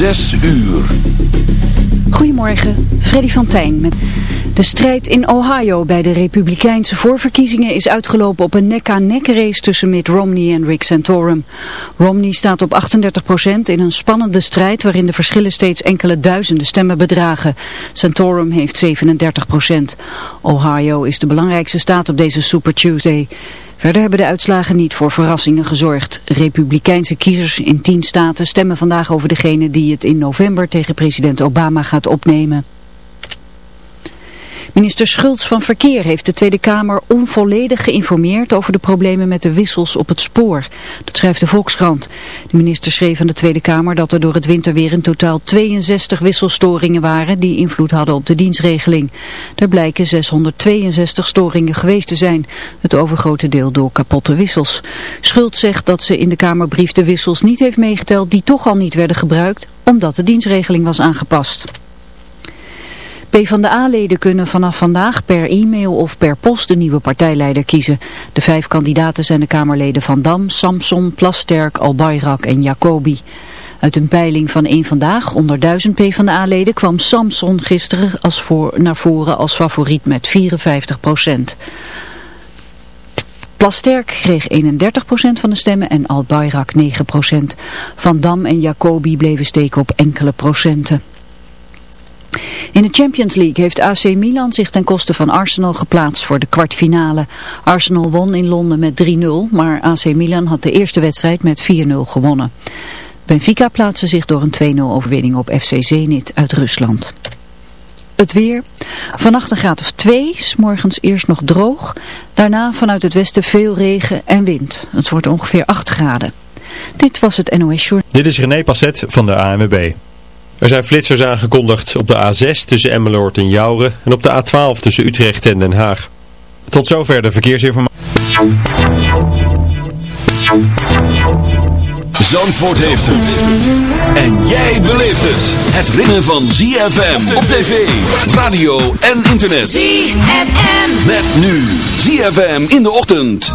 Zes uur. Goedemorgen, Freddy van Tijn. Met de strijd in Ohio bij de republikeinse voorverkiezingen is uitgelopen op een nek-aan-nek race tussen Mitt Romney en Rick Santorum. Romney staat op 38% in een spannende strijd waarin de verschillen steeds enkele duizenden stemmen bedragen. Santorum heeft 37%. Ohio is de belangrijkste staat op deze Super Tuesday. Verder hebben de uitslagen niet voor verrassingen gezorgd. Republikeinse kiezers in tien staten stemmen vandaag over degene die het in november tegen president Obama gaat opnemen. Minister Schultz van Verkeer heeft de Tweede Kamer onvolledig geïnformeerd over de problemen met de wissels op het spoor. Dat schrijft de Volkskrant. De minister schreef aan de Tweede Kamer dat er door het winterweer in totaal 62 wisselstoringen waren die invloed hadden op de dienstregeling. Er blijken 662 storingen geweest te zijn, het overgrote deel door kapotte wissels. Schultz zegt dat ze in de Kamerbrief de wissels niet heeft meegeteld die toch al niet werden gebruikt, omdat de dienstregeling was aangepast. PvdA-leden kunnen vanaf vandaag per e-mail of per post een nieuwe partijleider kiezen. De vijf kandidaten zijn de Kamerleden Van Dam, Samson, Plasterk, Albayrak en Jacobi. Uit een peiling van één Vandaag onder duizend PvdA-leden kwam Samson gisteren als voor, naar voren als favoriet met 54 procent. Plasterk kreeg 31% van de stemmen en Al-Bayrak 9%. Van Dam en Jacobi bleven steken op enkele procenten. In de Champions League heeft AC Milan zich ten koste van Arsenal geplaatst voor de kwartfinale. Arsenal won in Londen met 3-0, maar AC Milan had de eerste wedstrijd met 4-0 gewonnen. Benfica plaatste zich door een 2-0 overwinning op FC Zenit uit Rusland. Het weer. Vannacht een graad of 2, morgens eerst nog droog. Daarna vanuit het westen veel regen en wind. Het wordt ongeveer 8 graden. Dit was het NOS Short. Dit is René Passet van de ANWB. Er zijn flitsers aangekondigd op de A6 tussen Emmeloord en Jouren en op de A12 tussen Utrecht en Den Haag. Tot zover de verkeersinformatie. Zandvoort heeft het. En jij beleeft het. Het ritme van ZFM op tv, radio en internet. ZFM. Met nu ZFM in de ochtend.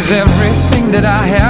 is everything that I have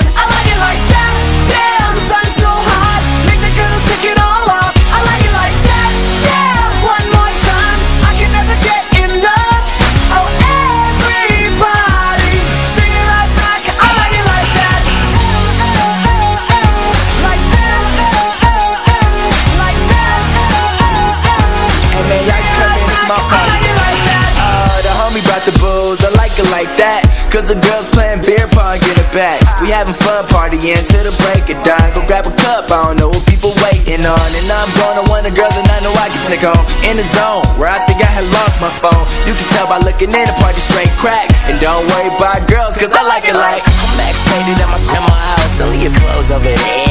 Partying the break of dawn. Go grab a cup, I don't know what people waiting on. And I'm gonna want a girl that I know I can take home. In the zone, where I think I had lost my phone. You can tell by looking in the party straight crack. And don't worry about girls, cause I like it like. I'm vaccinated at my grandma's house. Only your clothes over there.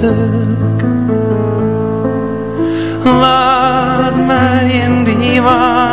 Stuk. Laat mij in die waan,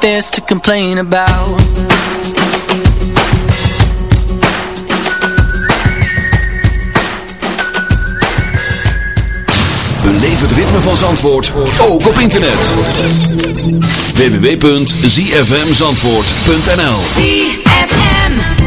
like this to complain about. Beleef het ritme van Zandvoort, ook op internet. www.zfmzandvoort.nl ZFM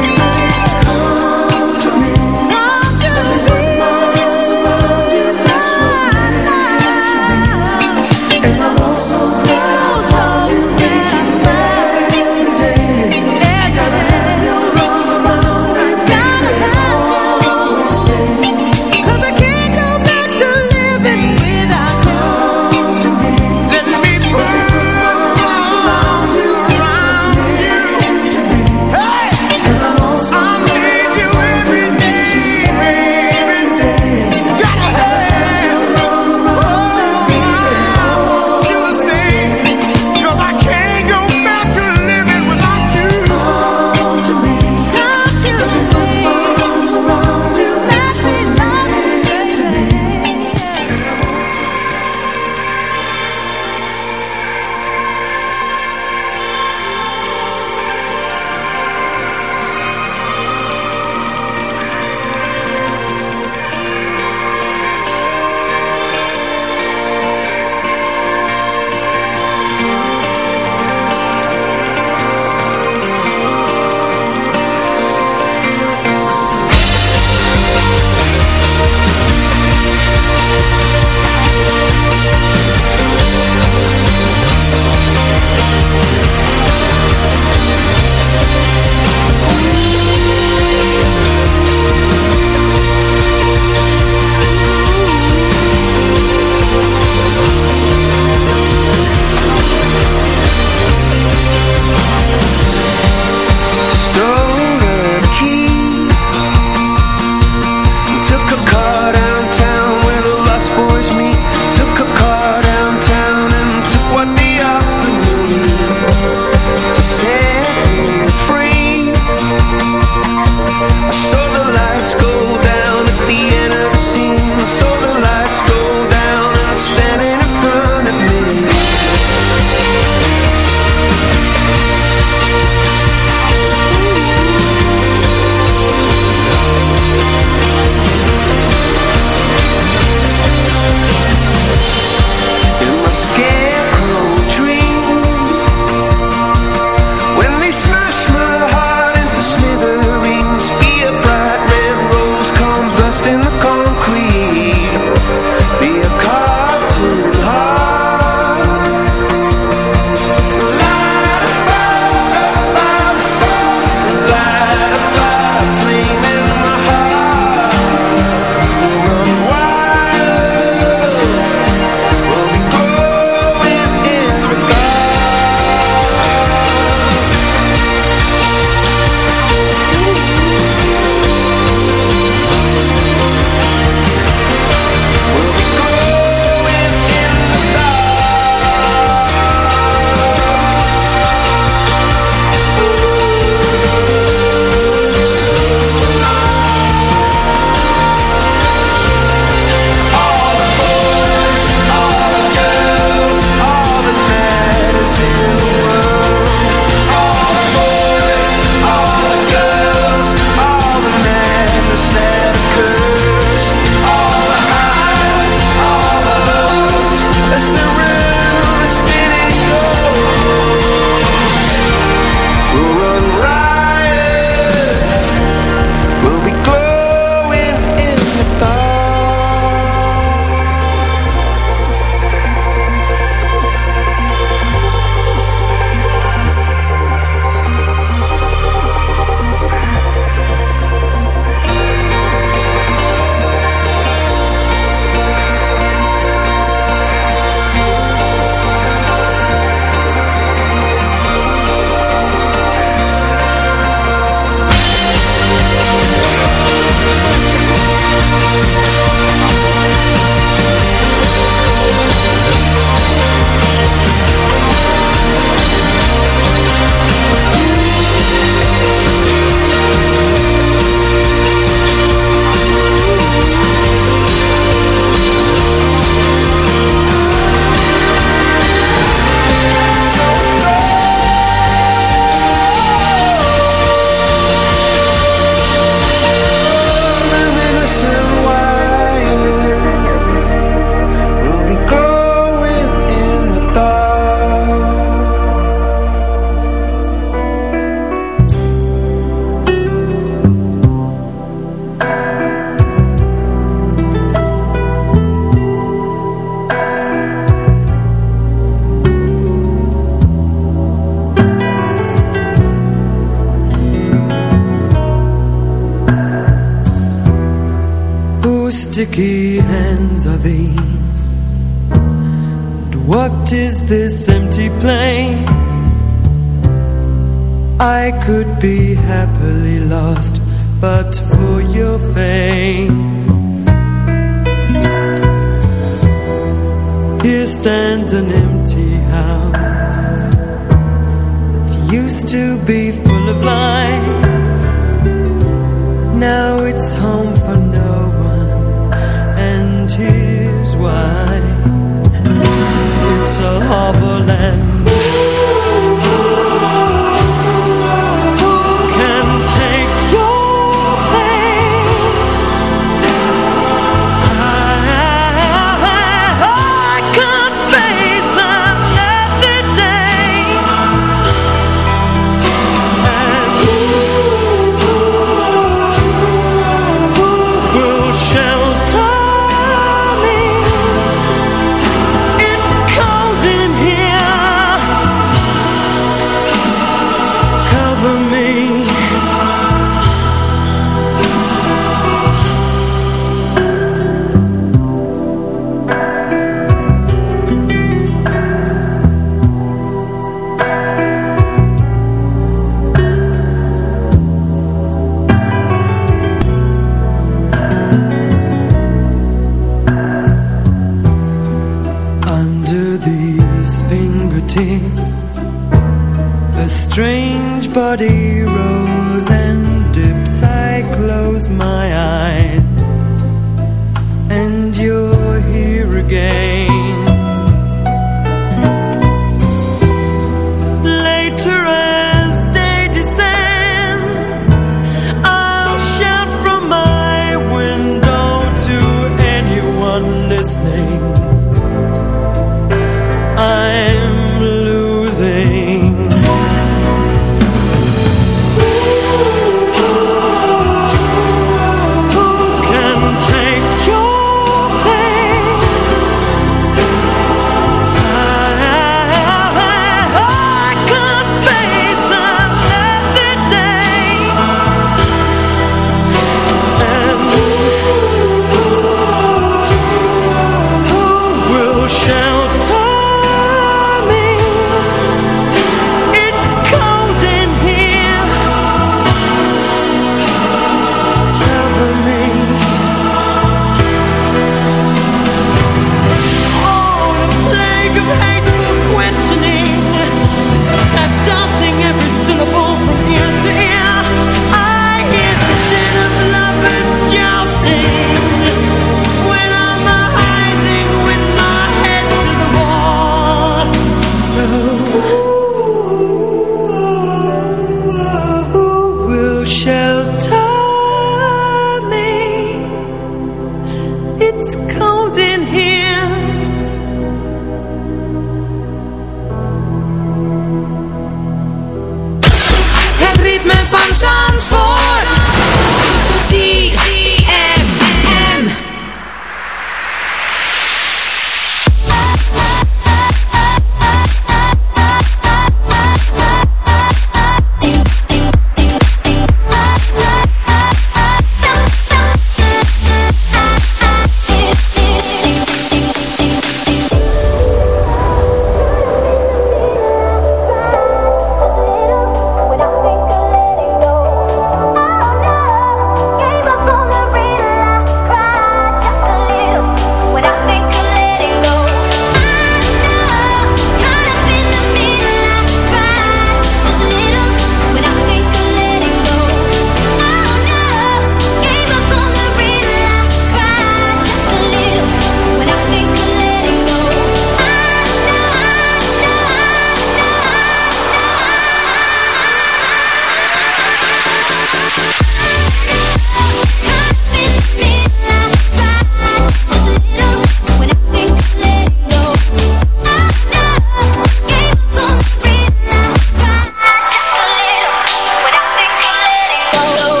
go.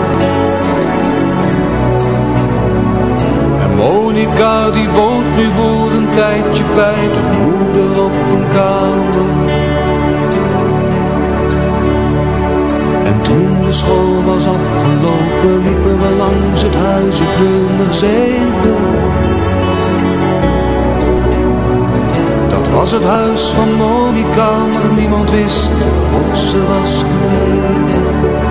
Monica die woont nu voor een tijdje bij de moeder op een kamer. En toen de school was afgelopen liepen we langs het huis op nummer 7. Dat was het huis van Monica, maar niemand wist of ze was gebleven.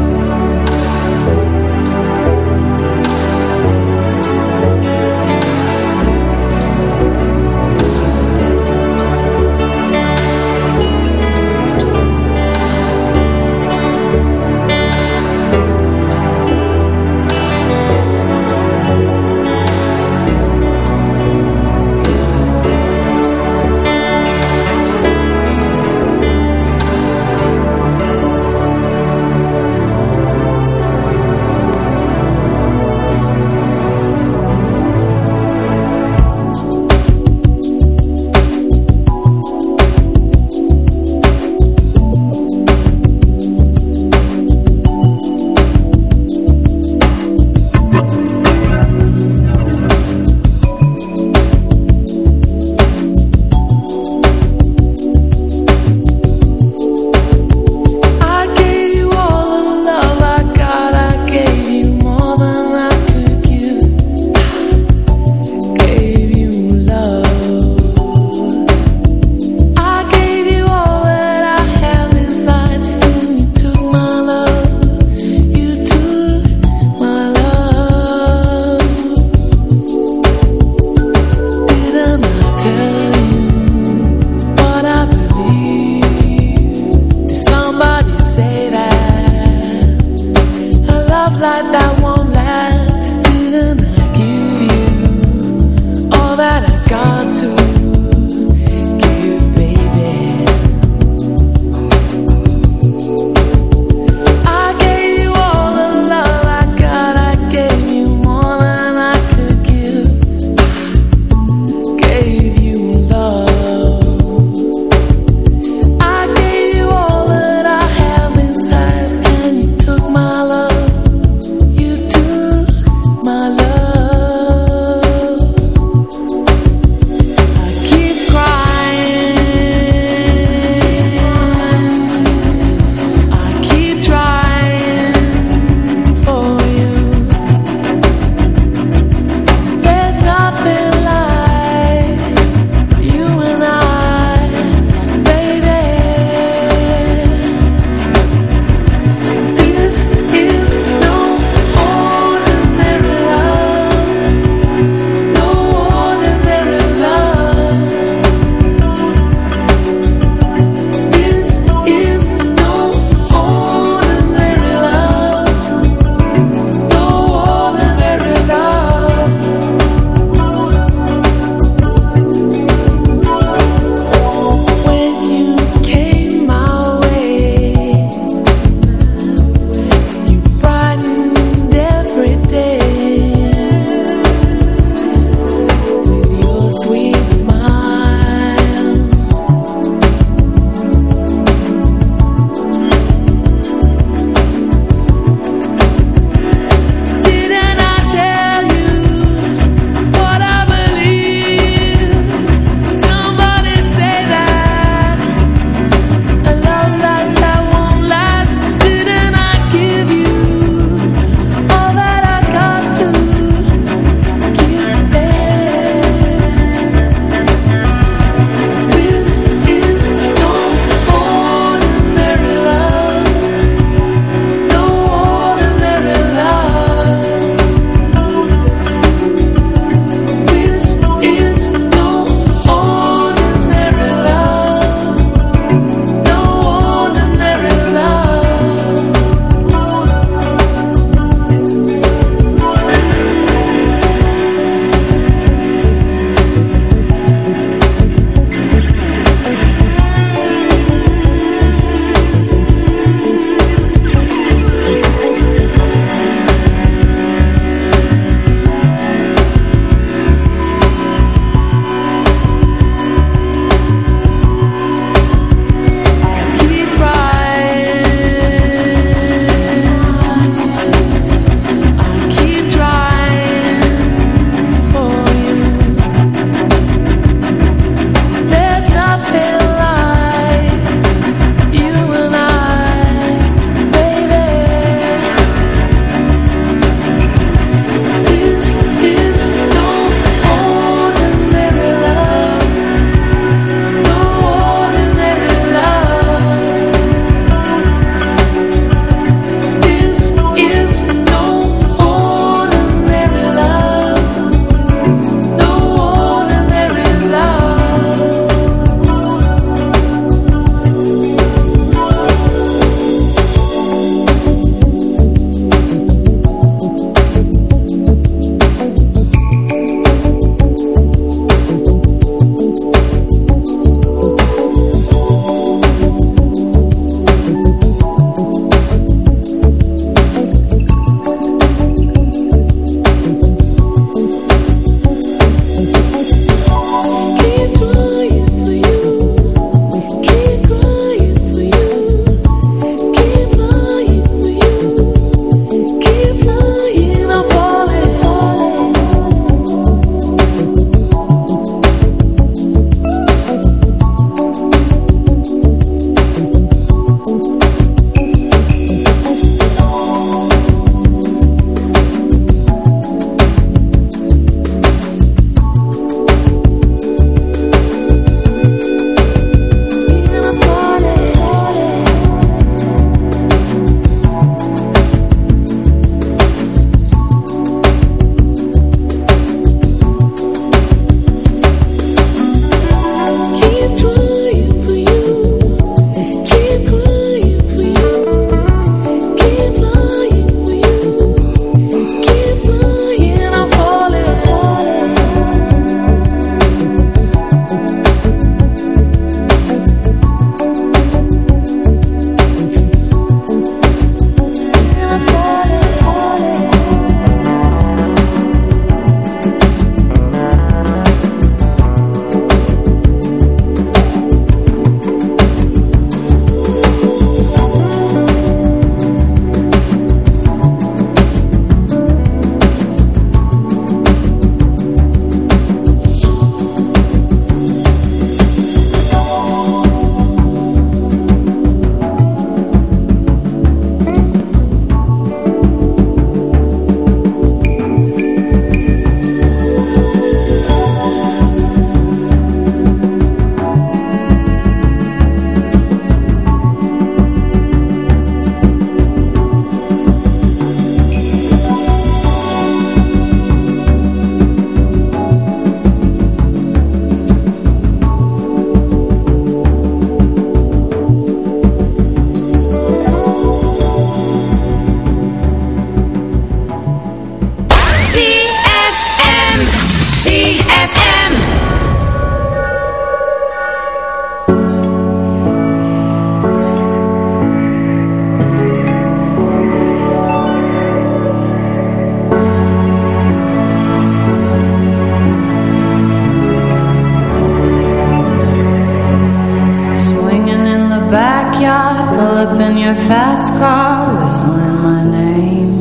a fast car whistling my name.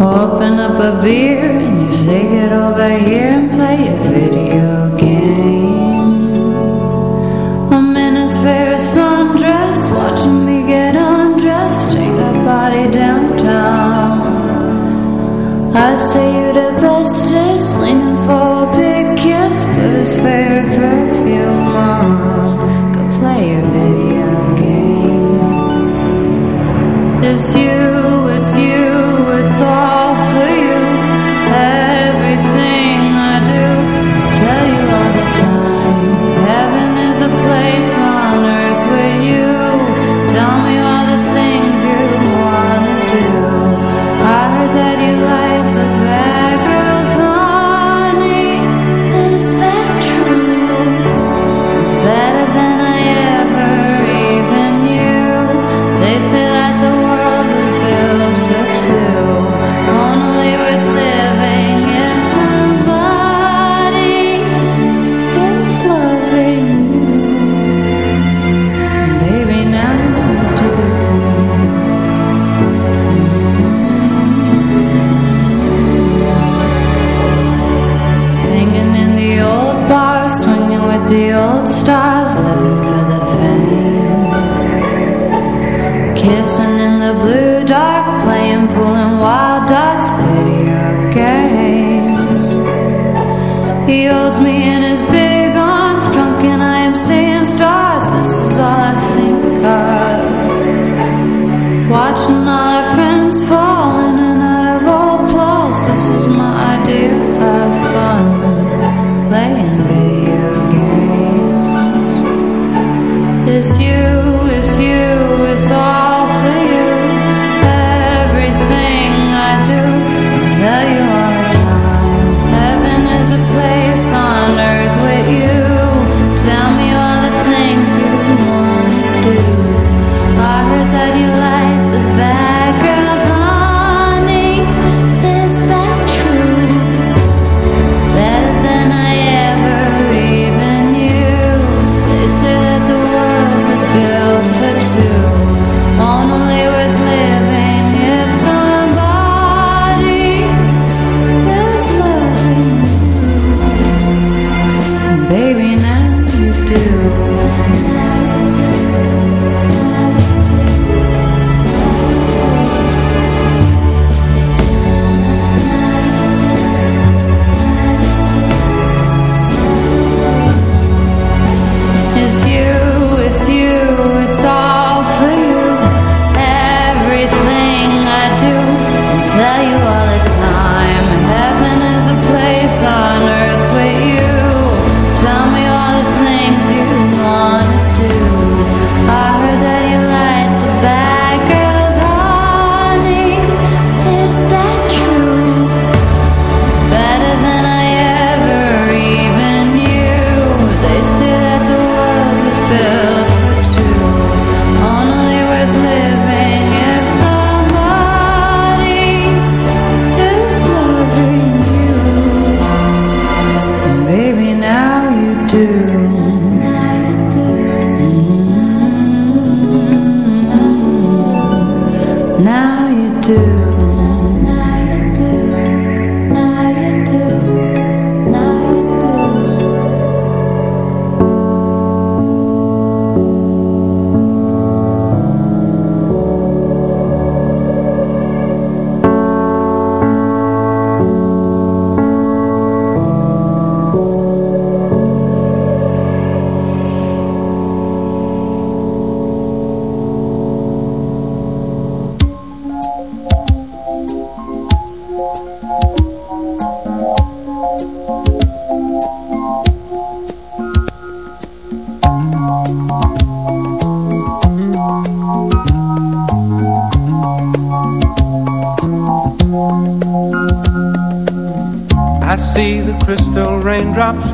Open up a beer and you say get over here. drops